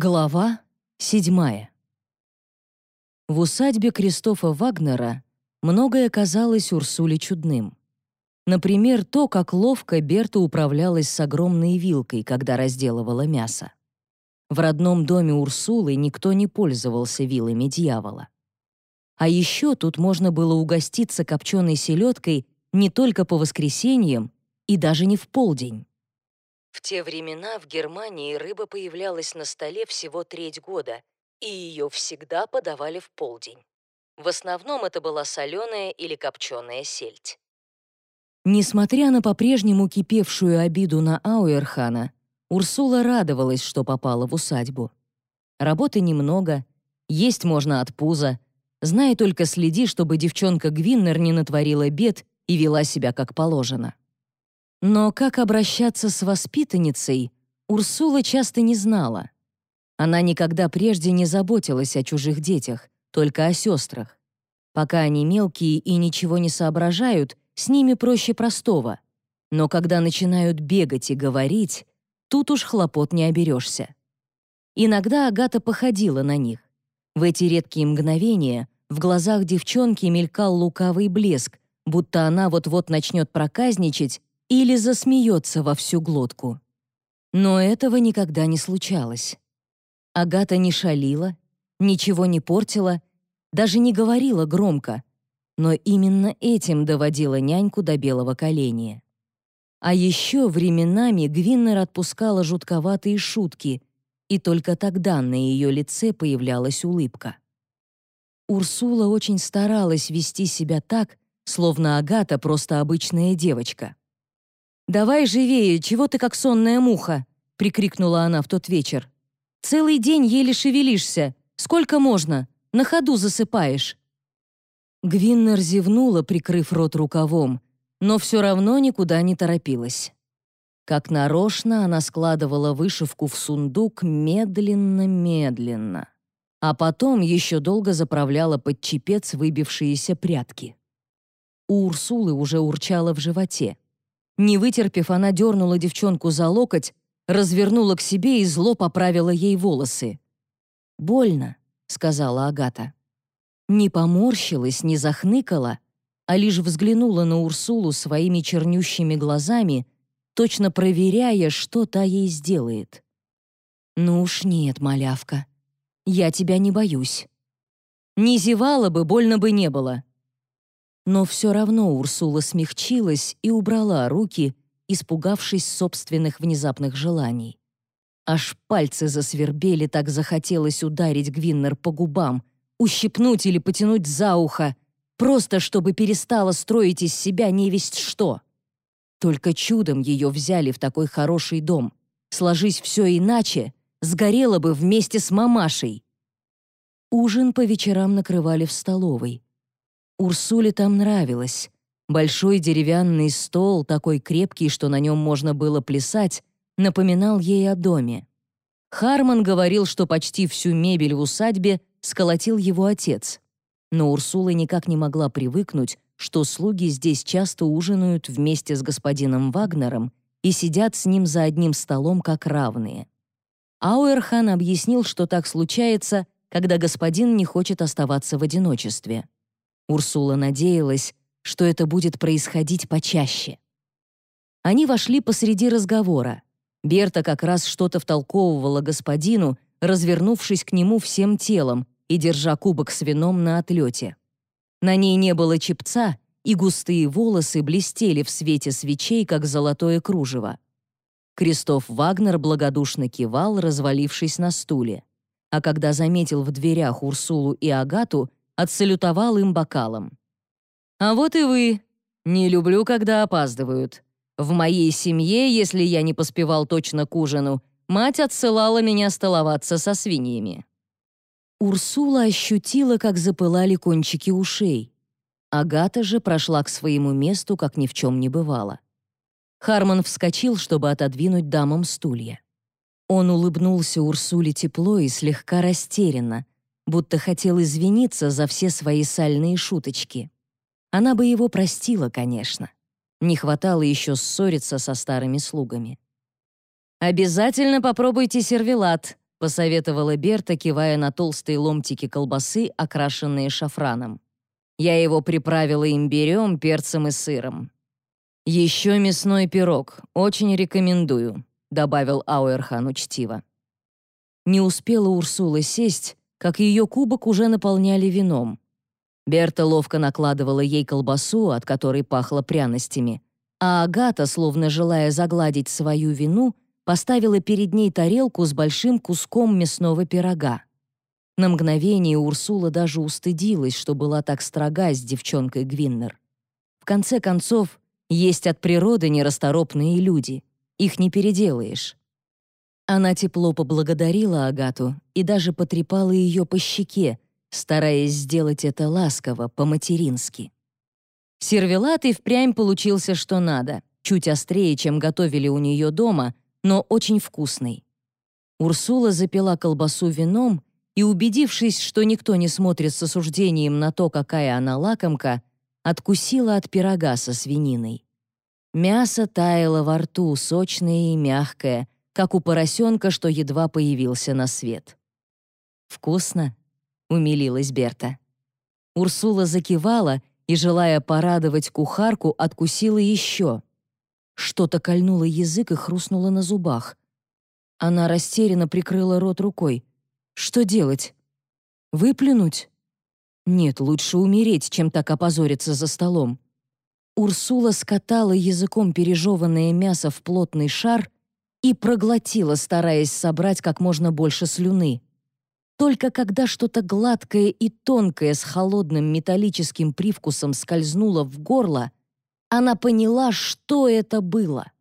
Глава седьмая. В усадьбе Кристофа Вагнера многое казалось Урсуле чудным. Например, то, как ловко Берта управлялась с огромной вилкой, когда разделывала мясо. В родном доме Урсулы никто не пользовался вилами дьявола. А еще тут можно было угоститься копченой селедкой не только по воскресеньям и даже не в полдень. В те времена в Германии рыба появлялась на столе всего треть года, и ее всегда подавали в полдень. В основном это была соленая или копченая сельдь. Несмотря на по-прежнему кипевшую обиду на Ауэрхана, Урсула радовалась, что попала в усадьбу. Работы немного, есть можно от пуза, зная только следи, чтобы девчонка Гвиннер не натворила бед и вела себя как положено. Но как обращаться с воспитанницей, Урсула часто не знала. Она никогда прежде не заботилась о чужих детях, только о сестрах. Пока они мелкие и ничего не соображают, с ними проще простого. Но когда начинают бегать и говорить, тут уж хлопот не оберешься. Иногда Агата походила на них. В эти редкие мгновения в глазах девчонки мелькал лукавый блеск, будто она вот-вот начнет проказничать или засмеется во всю глотку. Но этого никогда не случалось. Агата не шалила, ничего не портила, даже не говорила громко, но именно этим доводила няньку до белого коленя. А еще временами Гвиннер отпускала жутковатые шутки, и только тогда на ее лице появлялась улыбка. Урсула очень старалась вести себя так, словно Агата просто обычная девочка. «Давай живее, чего ты как сонная муха?» — прикрикнула она в тот вечер. «Целый день еле шевелишься. Сколько можно? На ходу засыпаешь». Гвиннер зевнула, прикрыв рот рукавом, но все равно никуда не торопилась. Как нарочно она складывала вышивку в сундук медленно-медленно, а потом еще долго заправляла под чепец выбившиеся прятки. У Урсулы уже урчало в животе. Не вытерпев, она дернула девчонку за локоть, развернула к себе и зло поправила ей волосы. «Больно», — сказала Агата. Не поморщилась, не захныкала, а лишь взглянула на Урсулу своими чернющими глазами, точно проверяя, что та ей сделает. «Ну уж нет, малявка, я тебя не боюсь». Не зевала бы, больно бы не было. Но все равно Урсула смягчилась и убрала руки, испугавшись собственных внезапных желаний. Аж пальцы засвербели, так захотелось ударить Гвиннер по губам, ущипнуть или потянуть за ухо, просто чтобы перестала строить из себя невесть что. Только чудом ее взяли в такой хороший дом. Сложись все иначе, сгорела бы вместе с мамашей. Ужин по вечерам накрывали в столовой. Урсуле там нравилось. Большой деревянный стол, такой крепкий, что на нем можно было плясать, напоминал ей о доме. Харман говорил, что почти всю мебель в усадьбе сколотил его отец. Но Урсула никак не могла привыкнуть, что слуги здесь часто ужинают вместе с господином Вагнером и сидят с ним за одним столом как равные. Ауэрхан объяснил, что так случается, когда господин не хочет оставаться в одиночестве. Урсула надеялась, что это будет происходить почаще. Они вошли посреди разговора. Берта как раз что-то втолковывала господину, развернувшись к нему всем телом и держа кубок с вином на отлете. На ней не было чепца, и густые волосы блестели в свете свечей, как золотое кружево. Кристоф Вагнер благодушно кивал, развалившись на стуле. А когда заметил в дверях Урсулу и Агату, отсалютовал им бокалом. «А вот и вы. Не люблю, когда опаздывают. В моей семье, если я не поспевал точно к ужину, мать отсылала меня столоваться со свиньями». Урсула ощутила, как запылали кончики ушей. Агата же прошла к своему месту, как ни в чем не бывало. Харман вскочил, чтобы отодвинуть дамам стулья. Он улыбнулся Урсуле тепло и слегка растерянно, будто хотел извиниться за все свои сальные шуточки. Она бы его простила, конечно. Не хватало еще ссориться со старыми слугами. «Обязательно попробуйте сервелат», — посоветовала Берта, кивая на толстые ломтики колбасы, окрашенные шафраном. Я его приправила имбирем, перцем и сыром. «Еще мясной пирог. Очень рекомендую», — добавил Ауэрхан учтиво. Не успела Урсула сесть, как ее кубок уже наполняли вином. Берта ловко накладывала ей колбасу, от которой пахло пряностями, а Агата, словно желая загладить свою вину, поставила перед ней тарелку с большим куском мясного пирога. На мгновение Урсула даже устыдилась, что была так строга с девчонкой Гвиннер. В конце концов, есть от природы нерасторопные люди. Их не переделаешь. Она тепло поблагодарила Агату и даже потрепала ее по щеке, стараясь сделать это ласково, по-матерински. Сервелат и впрямь получился что надо, чуть острее, чем готовили у нее дома, но очень вкусный. Урсула запила колбасу вином и, убедившись, что никто не смотрит с осуждением на то, какая она лакомка, откусила от пирога со свининой. Мясо таяло во рту, сочное и мягкое, как у поросенка, что едва появился на свет. «Вкусно?» — умилилась Берта. Урсула закивала и, желая порадовать кухарку, откусила еще. Что-то кольнуло язык и хрустнуло на зубах. Она растерянно прикрыла рот рукой. Что делать? Выплюнуть? Нет, лучше умереть, чем так опозориться за столом. Урсула скатала языком пережеванное мясо в плотный шар и проглотила, стараясь собрать как можно больше слюны. Только когда что-то гладкое и тонкое с холодным металлическим привкусом скользнуло в горло, она поняла, что это было.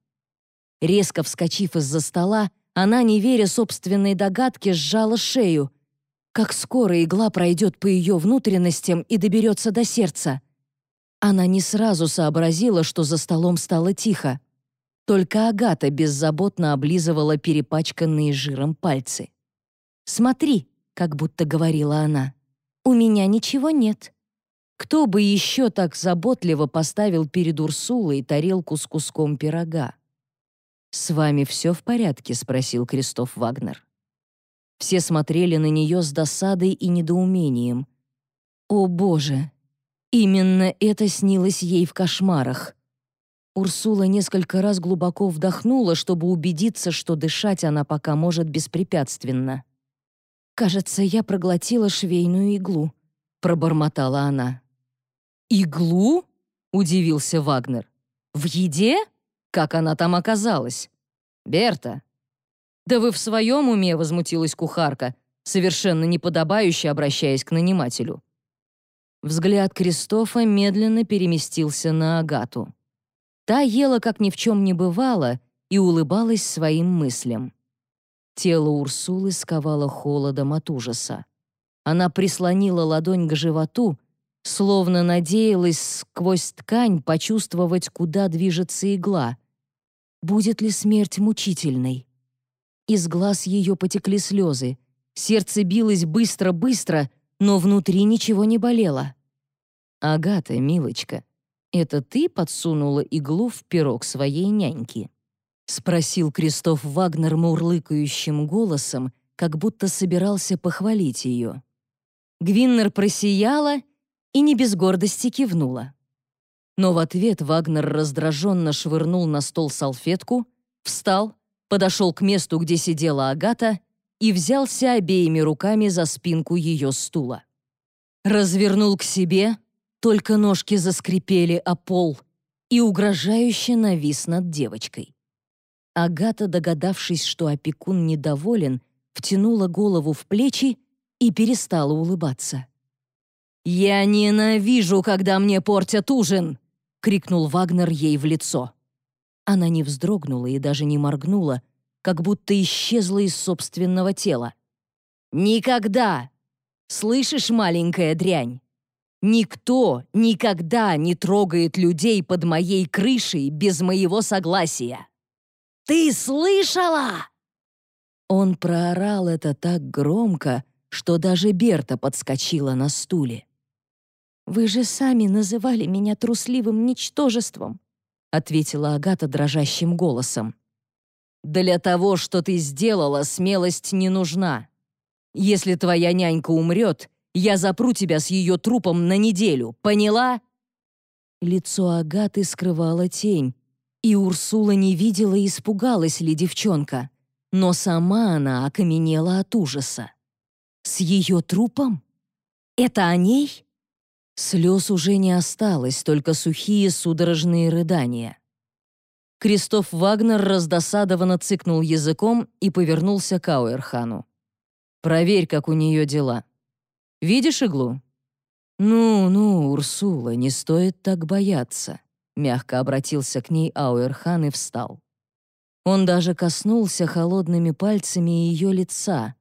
Резко вскочив из-за стола, она, не веря собственной догадке, сжала шею. Как скоро игла пройдет по ее внутренностям и доберется до сердца. Она не сразу сообразила, что за столом стало тихо. Только Агата беззаботно облизывала перепачканные жиром пальцы. «Смотри», — как будто говорила она, — «у меня ничего нет». Кто бы еще так заботливо поставил перед Урсулой тарелку с куском пирога? «С вами все в порядке?» — спросил Кристоф Вагнер. Все смотрели на нее с досадой и недоумением. «О, Боже! Именно это снилось ей в кошмарах!» Урсула несколько раз глубоко вдохнула, чтобы убедиться, что дышать она пока может беспрепятственно. «Кажется, я проглотила швейную иглу», — пробормотала она. «Иглу?» — удивился Вагнер. «В еде? Как она там оказалась?» «Берта!» «Да вы в своем уме?» — возмутилась кухарка, совершенно неподобающе обращаясь к нанимателю. Взгляд Кристофа медленно переместился на Агату. Та ела, как ни в чем не бывало, и улыбалась своим мыслям. Тело Урсулы сковало холодом от ужаса. Она прислонила ладонь к животу, словно надеялась сквозь ткань почувствовать, куда движется игла. Будет ли смерть мучительной? Из глаз ее потекли слезы. Сердце билось быстро-быстро, но внутри ничего не болело. «Агата, милочка, это ты подсунула иглу в пирог своей няньки?» — спросил Кристоф Вагнер мурлыкающим голосом, как будто собирался похвалить ее. Гвиннер просияла и не без гордости кивнула. Но в ответ Вагнер раздраженно швырнул на стол салфетку, встал, подошел к месту, где сидела Агата, и взялся обеими руками за спинку ее стула. Развернул к себе, только ножки заскрипели о пол, и угрожающе навис над девочкой. Агата, догадавшись, что опекун недоволен, втянула голову в плечи и перестала улыбаться. «Я ненавижу, когда мне портят ужин!» — крикнул Вагнер ей в лицо. Она не вздрогнула и даже не моргнула, как будто исчезла из собственного тела. «Никогда! Слышишь, маленькая дрянь? Никто никогда не трогает людей под моей крышей без моего согласия! Ты слышала?» Он проорал это так громко, что даже Берта подскочила на стуле. «Вы же сами называли меня трусливым ничтожеством», ответила Агата дрожащим голосом. Для того, что ты сделала, смелость не нужна. Если твоя нянька умрет, я запру тебя с ее трупом на неделю, поняла?» Лицо Агаты скрывала тень, и Урсула не видела, испугалась ли девчонка, но сама она окаменела от ужаса. «С ее трупом? Это о ней?» Слез уже не осталось, только сухие судорожные рыдания. Кристоф Вагнер раздосадованно цыкнул языком и повернулся к Ауэрхану. «Проверь, как у нее дела. Видишь иглу?» «Ну-ну, Урсула, не стоит так бояться», — мягко обратился к ней Ауэрхан и встал. Он даже коснулся холодными пальцами ее лица,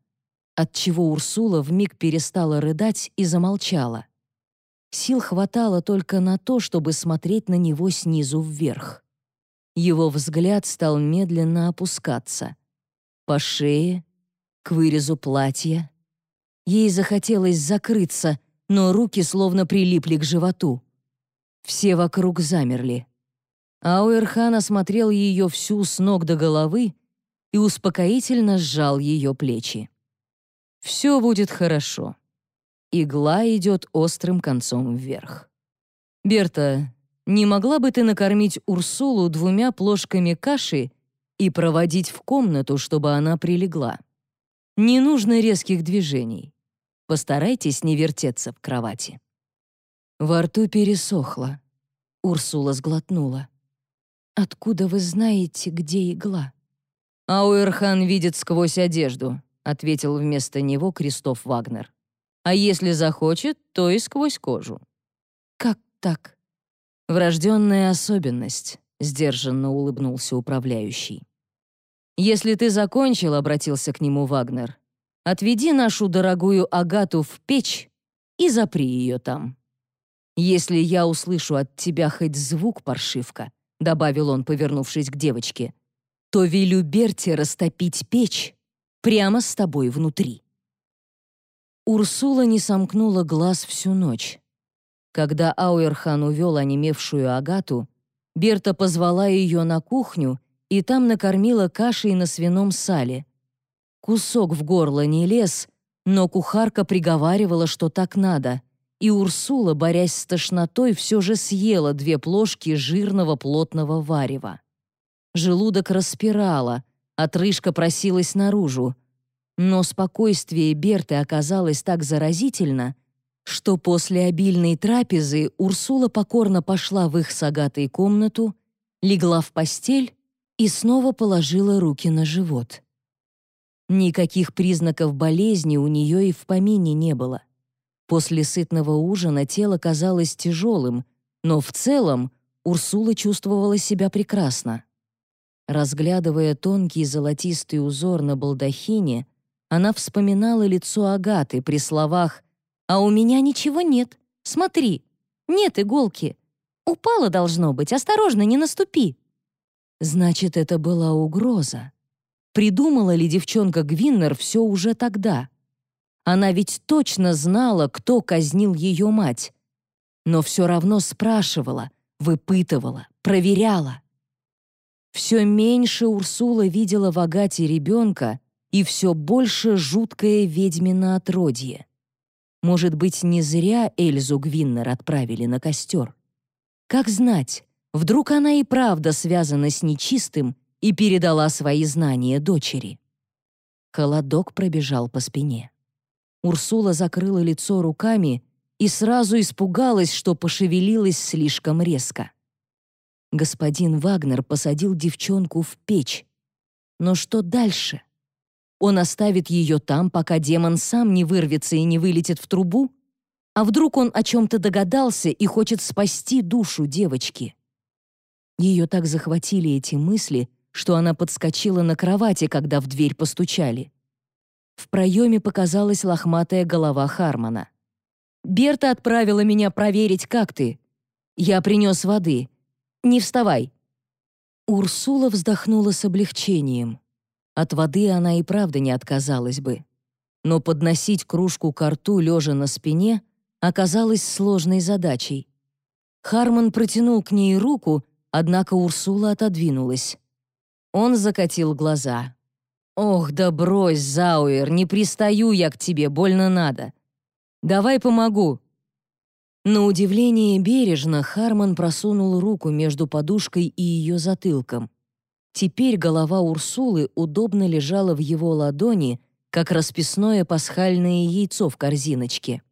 отчего Урсула вмиг перестала рыдать и замолчала. Сил хватало только на то, чтобы смотреть на него снизу вверх. Его взгляд стал медленно опускаться. По шее, к вырезу платья. Ей захотелось закрыться, но руки словно прилипли к животу. Все вокруг замерли. Ауэрхан осмотрел ее всю с ног до головы и успокоительно сжал ее плечи. «Все будет хорошо». Игла идет острым концом вверх. «Берта, не могла бы ты накормить Урсулу двумя плошками каши и проводить в комнату, чтобы она прилегла? Не нужно резких движений. Постарайтесь не вертеться в кровати». Во рту пересохло. Урсула сглотнула. «Откуда вы знаете, где игла?» «Ауэрхан видит сквозь одежду», — ответил вместо него Кристоф Вагнер. «А если захочет, то и сквозь кожу». «Как так?» «Врожденная особенность», — сдержанно улыбнулся управляющий. «Если ты закончил», — обратился к нему Вагнер, «отведи нашу дорогую Агату в печь и запри ее там. Если я услышу от тебя хоть звук, паршивка», — добавил он, повернувшись к девочке, «то велю Берте растопить печь прямо с тобой внутри». Урсула не сомкнула глаз всю ночь. Когда Ауэрхан увел онемевшую Агату, Берта позвала ее на кухню и там накормила кашей на свином сале. Кусок в горло не лез, но кухарка приговаривала, что так надо, и Урсула, борясь с тошнотой, все же съела две плошки жирного плотного варева. Желудок распирала, отрыжка просилась наружу. Но спокойствие Берты оказалось так заразительно — что после обильной трапезы Урсула покорно пошла в их с Агатой комнату, легла в постель и снова положила руки на живот. Никаких признаков болезни у нее и в помине не было. После сытного ужина тело казалось тяжелым, но в целом Урсула чувствовала себя прекрасно. Разглядывая тонкий золотистый узор на балдахине, она вспоминала лицо Агаты при словах а у меня ничего нет. Смотри, нет иголки. Упала должно быть, осторожно, не наступи. Значит, это была угроза. Придумала ли девчонка Гвиннер все уже тогда? Она ведь точно знала, кто казнил ее мать. Но все равно спрашивала, выпытывала, проверяла. Все меньше Урсула видела в Агате ребенка и все больше жуткое ведьмино отродье. Может быть, не зря Эльзу Гвиннер отправили на костер. Как знать, вдруг она и правда связана с нечистым и передала свои знания дочери. Холодок пробежал по спине. Урсула закрыла лицо руками и сразу испугалась, что пошевелилась слишком резко. Господин Вагнер посадил девчонку в печь. Но что дальше? Он оставит ее там, пока демон сам не вырвется и не вылетит в трубу? А вдруг он о чем-то догадался и хочет спасти душу девочки? Ее так захватили эти мысли, что она подскочила на кровати, когда в дверь постучали. В проеме показалась лохматая голова Хармона. «Берта отправила меня проверить, как ты. Я принес воды. Не вставай». Урсула вздохнула с облегчением. От воды она и правда не отказалась бы. Но подносить кружку к рту, лежа на спине, оказалось сложной задачей. Харман протянул к ней руку, однако Урсула отодвинулась. Он закатил глаза. «Ох, да брось, Зауэр, не пристаю я к тебе, больно надо. Давай помогу». На удивление бережно Харман просунул руку между подушкой и ее затылком. Теперь голова Урсулы удобно лежала в его ладони, как расписное пасхальное яйцо в корзиночке.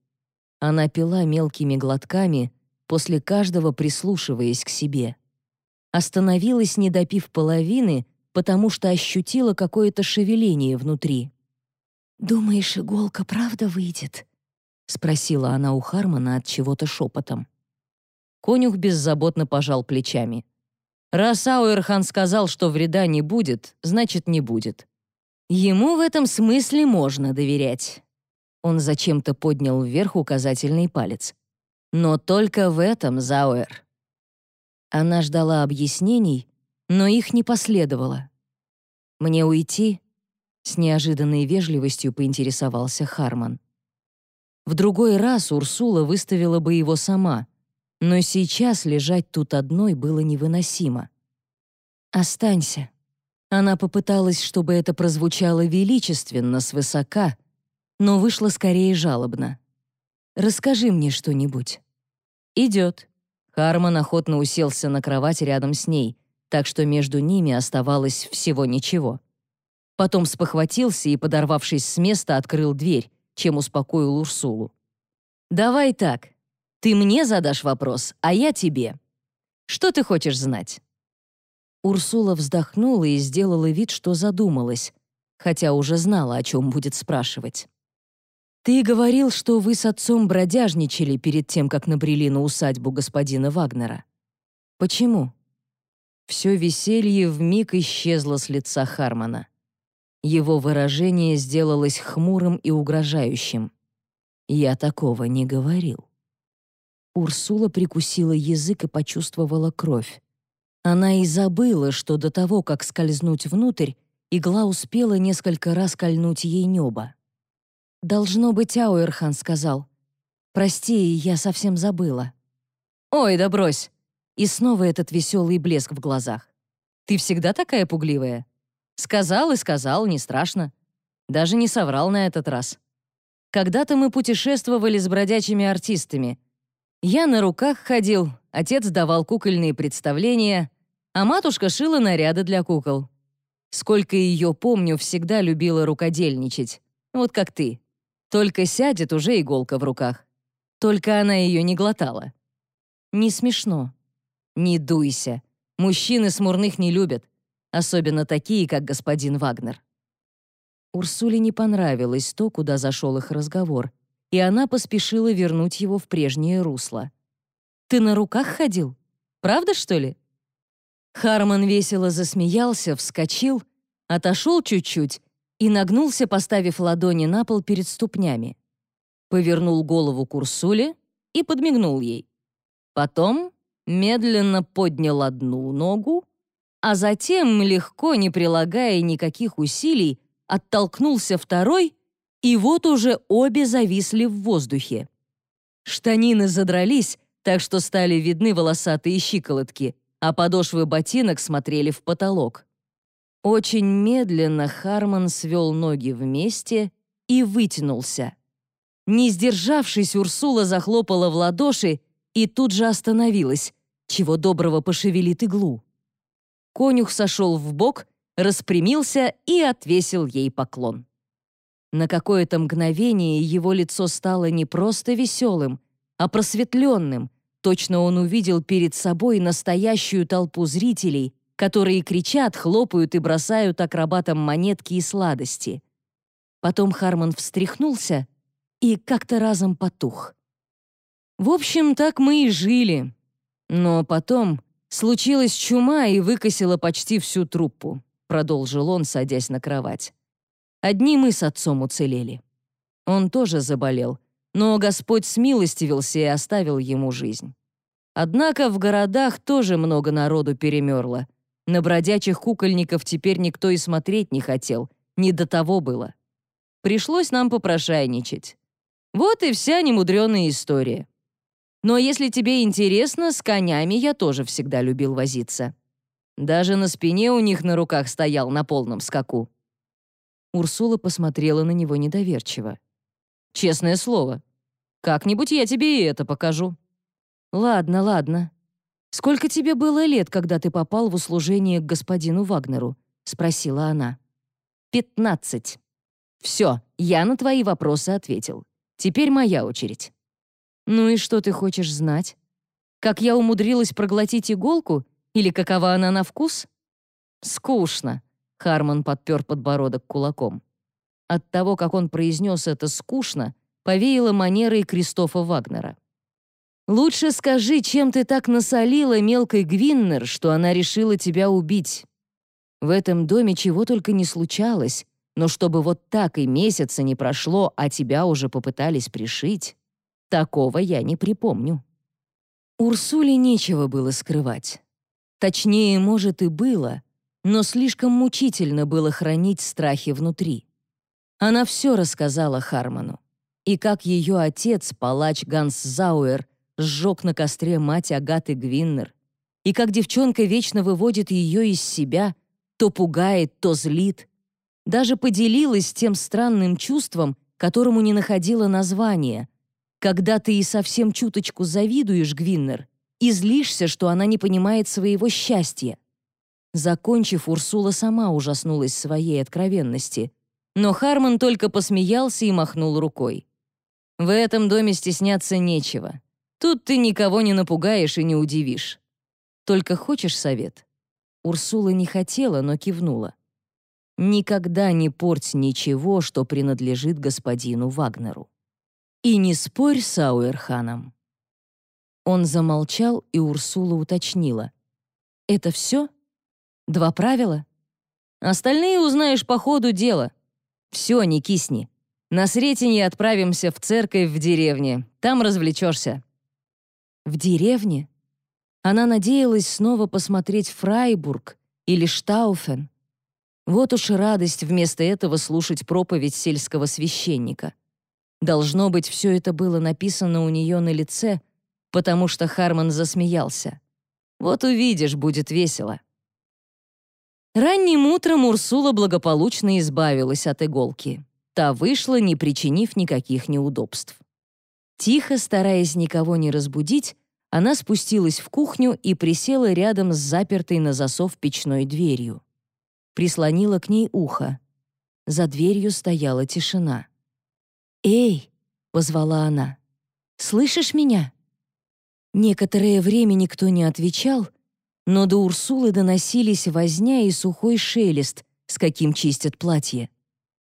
Она пила мелкими глотками, после каждого прислушиваясь к себе. Остановилась, не допив половины, потому что ощутила какое-то шевеление внутри. «Думаешь, иголка правда выйдет?» — спросила она у Хармона от чего-то шепотом. Конюх беззаботно пожал плечами. «Раз Ауэрхан сказал, что вреда не будет, значит, не будет. Ему в этом смысле можно доверять». Он зачем-то поднял вверх указательный палец. «Но только в этом, Зауэр». Она ждала объяснений, но их не последовало. «Мне уйти?» — с неожиданной вежливостью поинтересовался Харман. В другой раз Урсула выставила бы его сама, но сейчас лежать тут одной было невыносимо. «Останься». Она попыталась, чтобы это прозвучало величественно, свысока, но вышло скорее жалобно. «Расскажи мне что-нибудь». «Идет». Харман охотно уселся на кровать рядом с ней, так что между ними оставалось всего ничего. Потом спохватился и, подорвавшись с места, открыл дверь, чем успокоил Урсулу. «Давай так. Ты мне задашь вопрос, а я тебе. Что ты хочешь знать?» Урсула вздохнула и сделала вид, что задумалась, хотя уже знала, о чем будет спрашивать. «Ты говорил, что вы с отцом бродяжничали перед тем, как набрели на усадьбу господина Вагнера. Почему?» Все веселье вмиг исчезло с лица Хармона. Его выражение сделалось хмурым и угрожающим. «Я такого не говорил». Урсула прикусила язык и почувствовала кровь. Она и забыла, что до того, как скользнуть внутрь, игла успела несколько раз кольнуть ей небо. «Должно быть, Ауэрхан сказал. Прости, я совсем забыла». «Ой, да брось!» И снова этот веселый блеск в глазах. «Ты всегда такая пугливая?» «Сказал и сказал, не страшно. Даже не соврал на этот раз. Когда-то мы путешествовали с бродячими артистами. Я на руках ходил, отец давал кукольные представления, а матушка шила наряды для кукол. Сколько ее помню, всегда любила рукодельничать. Вот как ты. Только сядет уже иголка в руках. Только она ее не глотала. Не смешно. Не дуйся. Мужчины смурных не любят. Особенно такие, как господин Вагнер. Урсуле не понравилось то, куда зашел их разговор, и она поспешила вернуть его в прежнее русло. «Ты на руках ходил? Правда, что ли?» Харман весело засмеялся, вскочил, отошел чуть-чуть и нагнулся, поставив ладони на пол перед ступнями. Повернул голову к Урсуле и подмигнул ей. Потом медленно поднял одну ногу, а затем, легко, не прилагая никаких усилий, оттолкнулся второй, и вот уже обе зависли в воздухе. Штанины задрались, так что стали видны волосатые щиколотки, а подошвы ботинок смотрели в потолок. Очень медленно Харман свел ноги вместе и вытянулся. Не сдержавшись, Урсула захлопала в ладоши и тут же остановилась, чего доброго пошевелит иглу. Конюх сошел в бок, распрямился и отвесил ей поклон. На какое-то мгновение его лицо стало не просто веселым, а просветленным. Точно он увидел перед собой настоящую толпу зрителей, которые кричат, хлопают и бросают акробатам монетки и сладости. Потом Харман встряхнулся и как-то разом потух. В общем, так мы и жили. Но потом случилась чума и выкосила почти всю труппу, продолжил он, садясь на кровать. Одни мы с отцом уцелели. Он тоже заболел, но Господь смилостивился и оставил ему жизнь. Однако в городах тоже много народу перемерло. На бродячих кукольников теперь никто и смотреть не хотел, не до того было. Пришлось нам попрошайничать. Вот и вся немудреная история. Но если тебе интересно, с конями я тоже всегда любил возиться. Даже на спине у них на руках стоял на полном скаку. Урсула посмотрела на него недоверчиво. «Честное слово, как-нибудь я тебе и это покажу». «Ладно, ладно. Сколько тебе было лет, когда ты попал в услужение к господину Вагнеру?» — спросила она. «Пятнадцать». «Все, я на твои вопросы ответил. Теперь моя очередь». «Ну и что ты хочешь знать? Как я умудрилась проглотить иголку или какова она на вкус?» «Скучно», Харман подпер подбородок кулаком. От того, как он произнес это скучно, повеяло манерой Кристофа Вагнера. «Лучше скажи, чем ты так насолила мелкой Гвиннер, что она решила тебя убить. В этом доме чего только не случалось, но чтобы вот так и месяца не прошло, а тебя уже попытались пришить, такого я не припомню». Урсуле нечего было скрывать. Точнее, может, и было, но слишком мучительно было хранить страхи внутри. Она все рассказала Харману. И как ее отец, палач Ганс Зауэр, сжег на костре мать Агаты Гвиннер, и как девчонка вечно выводит ее из себя, то пугает, то злит. Даже поделилась тем странным чувством, которому не находила названия, когда ты и совсем чуточку завидуешь Гвиннер и злишься, что она не понимает своего счастья. Закончив, Урсула сама ужаснулась своей откровенности. Но Харман только посмеялся и махнул рукой. «В этом доме стесняться нечего. Тут ты никого не напугаешь и не удивишь. Только хочешь совет?» Урсула не хотела, но кивнула. «Никогда не порть ничего, что принадлежит господину Вагнеру. И не спорь с Ауэрханом». Он замолчал, и Урсула уточнила. «Это все?» Два правила? Остальные узнаешь по ходу дела. Все, не кисни. На Сретенье отправимся в церковь в деревне. Там развлечешься». «В деревне?» Она надеялась снова посмотреть Фрайбург или Штауфен. Вот уж радость вместо этого слушать проповедь сельского священника. Должно быть, все это было написано у нее на лице, потому что Харман засмеялся. «Вот увидишь, будет весело». Ранним утром Урсула благополучно избавилась от иголки. Та вышла, не причинив никаких неудобств. Тихо, стараясь никого не разбудить, она спустилась в кухню и присела рядом с запертой на засов печной дверью. Прислонила к ней ухо. За дверью стояла тишина. «Эй!» — позвала она. «Слышишь меня?» Некоторое время никто не отвечал, но до Урсулы доносились возня и сухой шелест, с каким чистят платье.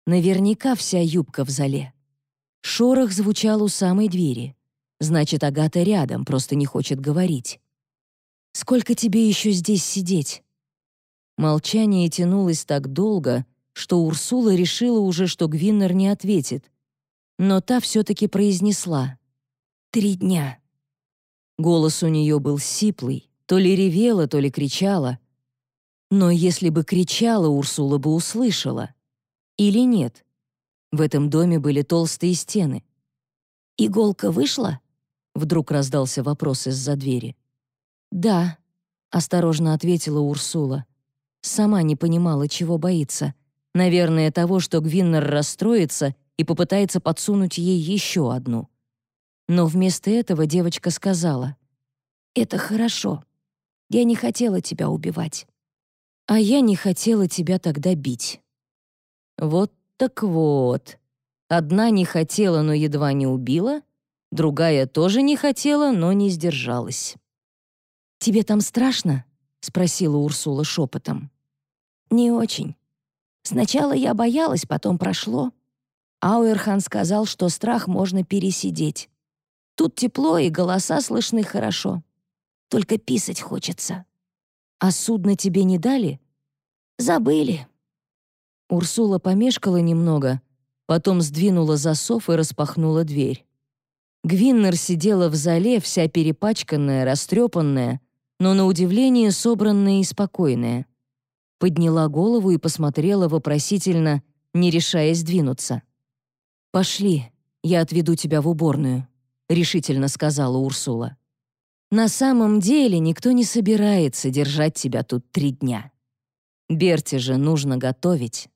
Наверняка вся юбка в зале. Шорох звучал у самой двери. Значит, Агата рядом, просто не хочет говорить. «Сколько тебе еще здесь сидеть?» Молчание тянулось так долго, что Урсула решила уже, что Гвиннер не ответит. Но та все-таки произнесла. «Три дня». Голос у нее был сиплый, то ли ревела, то ли кричала. Но если бы кричала, Урсула бы услышала. Или нет? В этом доме были толстые стены. «Иголка вышла?» Вдруг раздался вопрос из-за двери. «Да», — осторожно ответила Урсула. Сама не понимала, чего боится. Наверное, того, что Гвиннер расстроится и попытается подсунуть ей еще одну. Но вместо этого девочка сказала, «Это хорошо. Я не хотела тебя убивать. А я не хотела тебя тогда бить. Вот так вот. Одна не хотела, но едва не убила, другая тоже не хотела, но не сдержалась. «Тебе там страшно?» — спросила Урсула шепотом. «Не очень. Сначала я боялась, потом прошло. Ауэрхан сказал, что страх можно пересидеть. Тут тепло и голоса слышны хорошо. Только писать хочется. А судно тебе не дали? Забыли. Урсула помешкала немного, потом сдвинула засов и распахнула дверь. Гвиннер сидела в зале, вся перепачканная, растрепанная, но на удивление собранная и спокойная. Подняла голову и посмотрела вопросительно, не решаясь двинуться. «Пошли, я отведу тебя в уборную», — решительно сказала Урсула. На самом деле никто не собирается держать тебя тут три дня. Берте же нужно готовить.